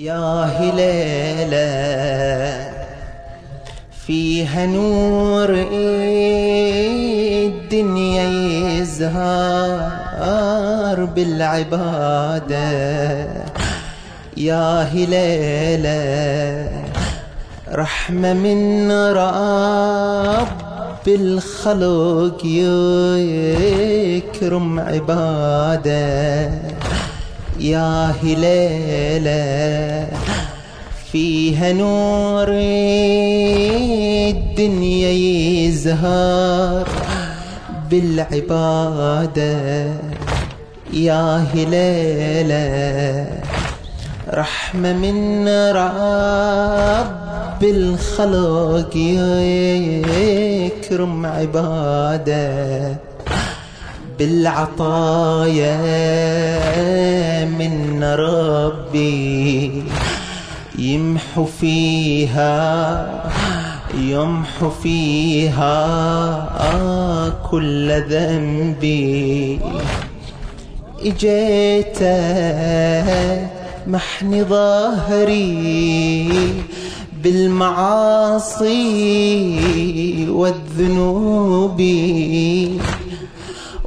يا هليلة فيها نور الدنيا يزهار بالعبادة. يا هليلة رحمة من رب الخلق يكرم عبادة. يا هلالة فيها نور الدنيا يزهر بالعبادة. يا هلالة رحمة من رب الخلق يكرم عبادة. بالعطايا من ربي يمحو فيها يمحو فيها آه، كل ذنبي. إجيت محني ظهري بالمعاصي والذنوب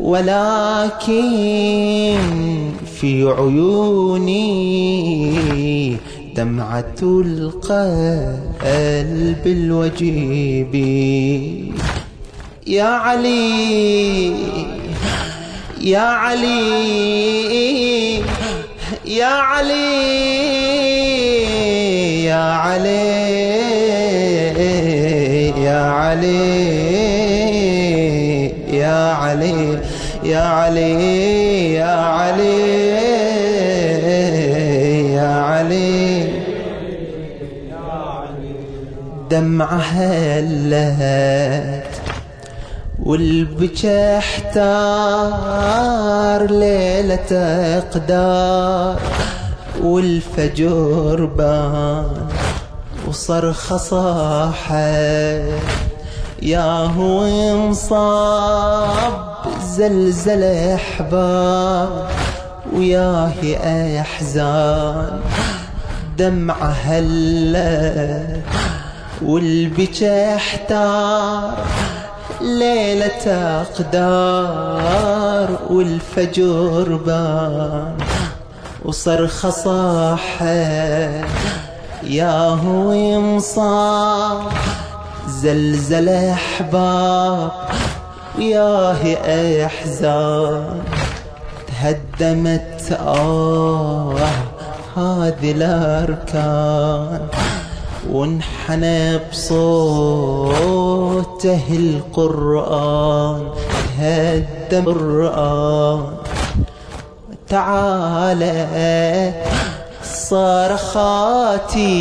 ولكن في عيوني دمعة القلب الوجيب. يا علي يا علي يا علي يا علي يا علي يا علي. یا علی یا علی یا علی. دمعها هلهات والبجا احتار ليلة اقدار والفجر بان وصرخ صاحت يا هو انصاب زلزل احباب وياهي احزان. دمعة هلة والبجا احتار. ليلة أقدار والفجر بان. وصرخة صاح يا هو ينصاب زلزل احباب وياه أحزان تهدمت آه هذه الأركان وانحنى بصوته القرآن تهدم القرآن. تعال صرخاتي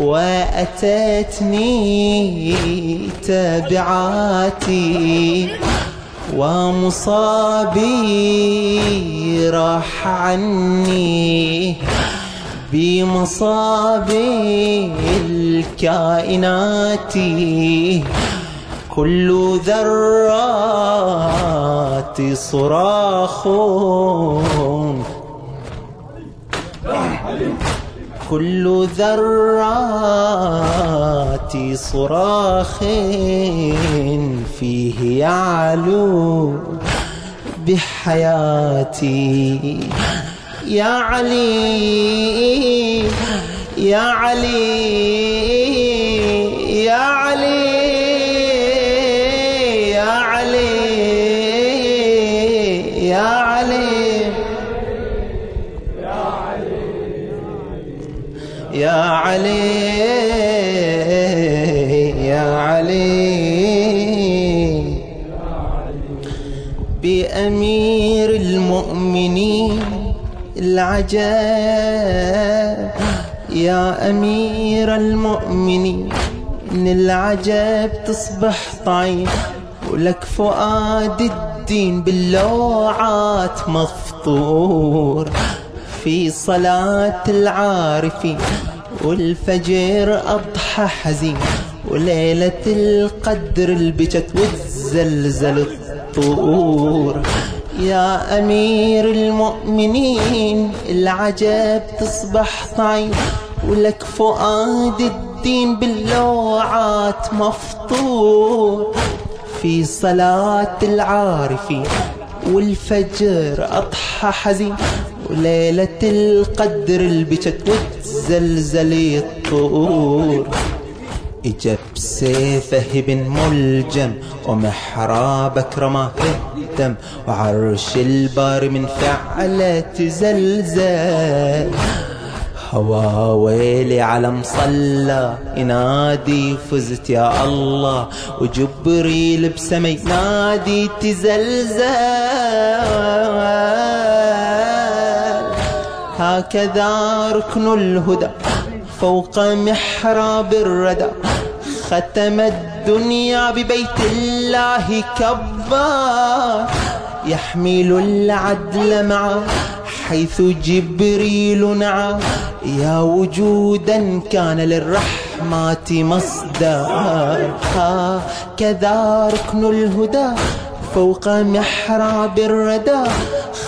وأتتني تبعاتي ومصابي راح عني بمصابي الكائنات. كل ذرات صراخ كل ذرات صراخ فيه يعلو بحياتي. يا علي يا علي يا علي. العجب يا أمير المؤمنين من العجب تصبح طعيم. ولك فؤاد الدين باللوعات مفطور. في صلاة العارفين والفجر أضحى حزين. وليلة القدر البجت وتزلزل الطور. يا أمير المؤمنين العجب تصبح طعيم ولك فؤاد الدين باللوعات مفطور. في صلاة العارفين والفجر أضحى حزين. وليلة القدر البشت وتزلزل الطور إجا بسيفه بن ملجم ومحرابك رماكه الدم وعرش البار من فعلة زلزال. هوا ويلي على مصلى ينادي فزت يا الله. وجبريل بسما ينادي تزلزل هكذا ركن الهدى فوق محراب الردى. ختم الدنيا ببيت الله كبار. يحمل العدل معه حيث جبريل نعى يا وجودا كان للرحمات مصدر كذا ركن الهدى فوق محراب الردى.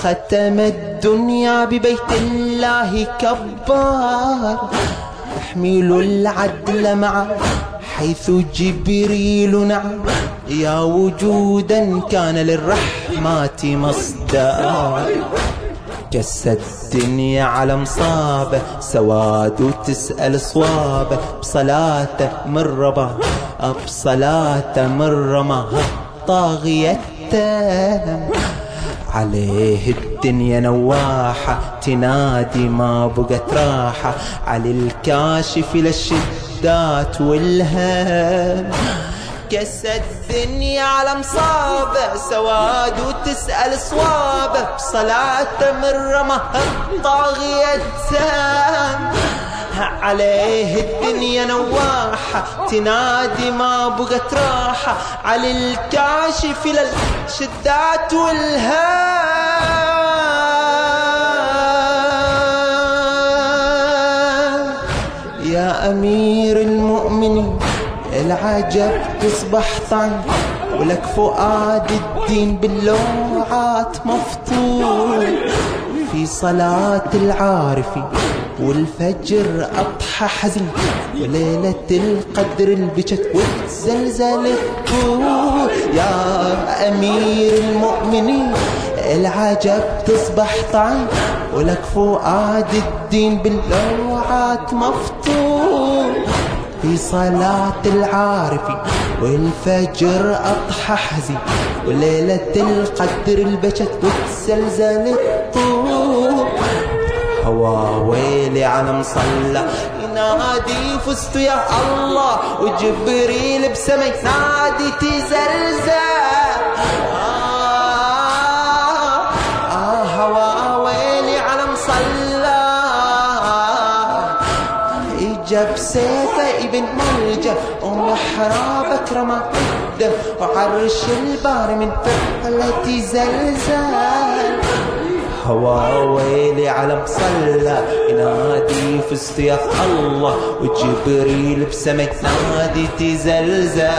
ختم الدنيا ببيت الله كبار. يحمل العدل معه حيث جبريل نعم. يا وجودا كان للرحمات مصدر. جسد الدنيا على مصابة سواد وتسأل صوابة بصلاته من ربا. بصلاته من رما طاغيته عليه الدنيا نواحة. تنادي ما بقت راحة. على الكاشف للشدة. الشدات والهم. كسد الدنيا على مصابه سواد وتسأل صوابه بصلاته من رمه طاغية سام عليه الدنيا نواحة تنادي ما بقت راحة. على الكاشف للشدات والهام يا أمير المؤمنين العجب تصبح طن ولك فؤاد الدين باللوعات مفتون في صلاة العارفين والفجر أضحى حزين وليلة القدر البجت والزلزال الطول يا أمير المؤمنين العجب تصبح طعن. ولك فؤاد الدين باللوعات مفتوح في صلاة العارف والفجر أضحى حزي وليلة القدر البشت وتزلزل الطور هوا ويلي على مصلى ينادي فزت يا الله وجبريل بسمي نادي تزلزل جب بسيفه ابن ملجا ومحرابك رمى قده وعرش البار من فعلة زلزال. هوا ويلي على مصلى ينادي في يا الله وجبريل بسمك نادي تزلزل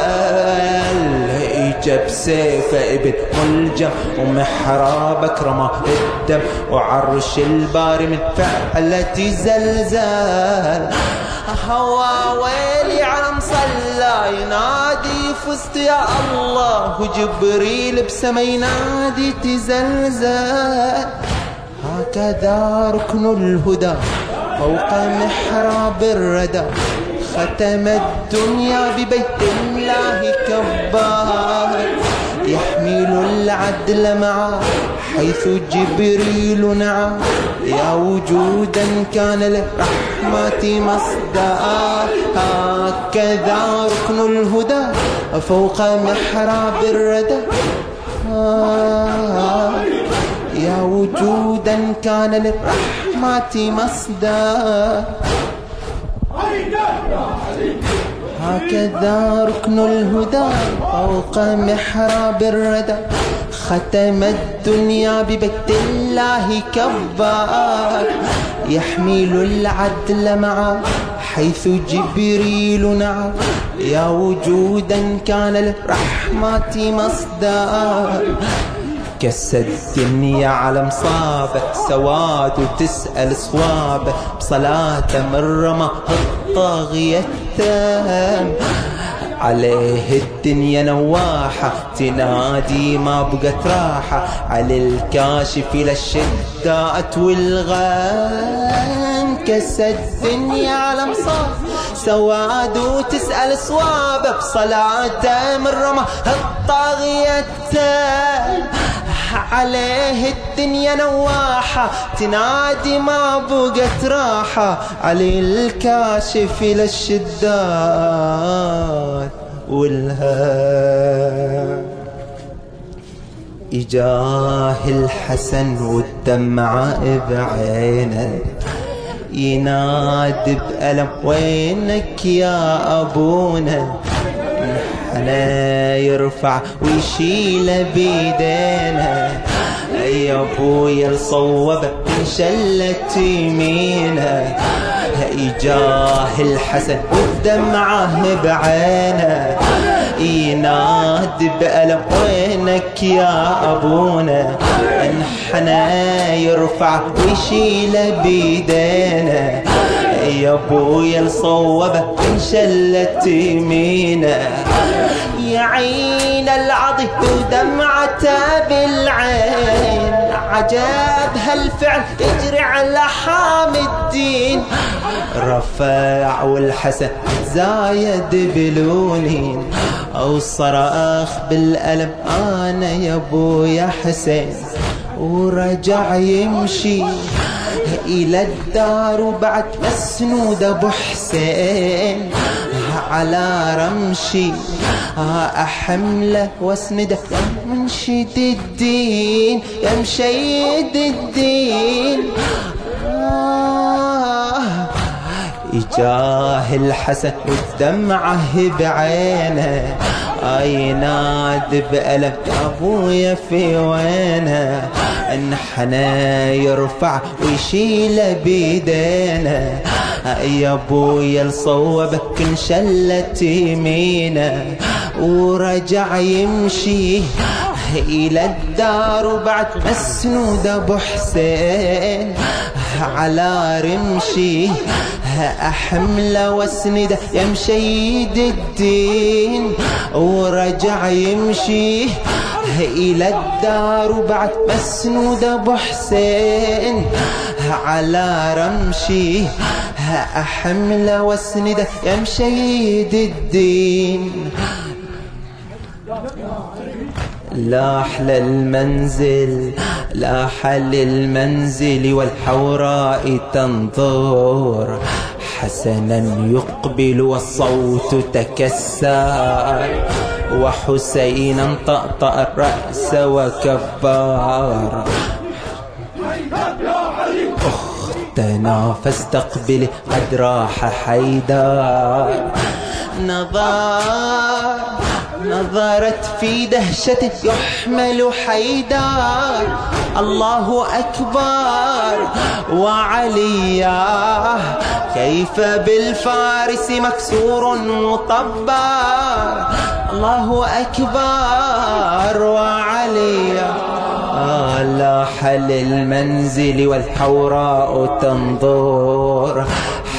جب سيفه ابن ملجم ومحرابك رمى الدم وعرش الباري من فعلة زلزال هوا ويلي على مصلى ينادي فزت يا الله وجبريل بسما ينادي تزلزل هكذا ركن الهدى فوق محراب الردى ختم الدنيا ببيت الله كبار العدل معا حيث جبريل نعا. يا وجودا كان للرحمة مصدعا هكذا ركن الهدى فوق محراب الردى. يا وجودا كان للرحمة مصدعا هكذا ركن الهدى فوق محراب الردى. ختم الدنيا ببيت الله كبار يحمل العدل معه حيث جبريل نعى يا وجودا كان للرحمة مصدار كسد الدنيا على مصابه سواد وتسأل صوابه بصلاته من رمى الطاغية. التام عليه الدنيا نواحة تنادي ما بقت راحة. على الكاشف للشدات والغم كسد الدنيا على مصاف سواد وتسأل صوابه بصلاته من رمى الطاغية. عليه الدنيا نواحة تنادي ما بقت راحة علي الكاشف للشدات والها إجاه الحسن والدمعة بعينه ينادي بألم وينك يا أبونا؟ حنا يرفع ويشيل بيدينا۔ يا ابويا الصوبة شلت يمينه. اجاه الحسن ودمعه بعينه. ينادي بألم وينك يا أبونا. انحنى يرفع ويشيله بيدينا. يا ابويا الصوبة انشلت يمينه. يا عين العضي ودمعته بالعين. عجاب هالفعل يجري على حام الدين. رفاع والحسن زايد بلونين. أو صراخ بالألم أنا يا أبويا حسين. ورجع يمشي إلى الدار وبعد مسنود أبو حسين. على رمشي ها حمله واسنده يا منشد الدين يا مشيد الدين. جاه الحسن والدمعة بعينه اي ناد بألم أبويا في وينه. انحنى يرفع ويشيله بيدينه. يا أبويا لصوبك انشلت يمينه. ورجع يمشي إلى الدار وبعد مسنود ابو حسين على رمشي لها أحمله واسنده يمشيد الدين ورجع يمشي إلى الدار وبعد مسنود أبو حسين. على رمشي أحمله واسنده يمشيد الدين. لاح للمنزل لاح للمنزل والحوراء تنظر. حسنا يقبل والصوت تكسر وحسينا طأطأ الرأس وكبر. أختنا فاستقبل قد راح حيدر. نظار نظرت في دهشة يحمل حيدار. الله أكبر. وعليا كيف بالفارس مكسور مطبار الله أكبر. وعليا لاح للمنزل والحوراء تنظر.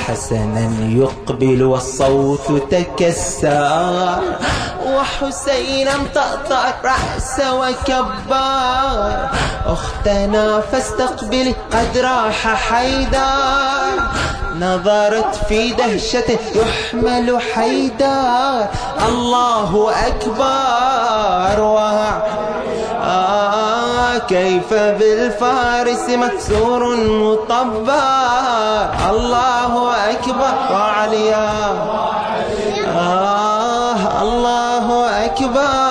حسنا يقبل والصوت تكسر. وحسينا تقطع رأس وكبار أختنا فاستقبلي قد راح حيدار نظرت في دهشة يحمل حيدار الله أكبر. وها آه كيف بالفارس مكسور مطبر الله أكبر. وعليا. اکبر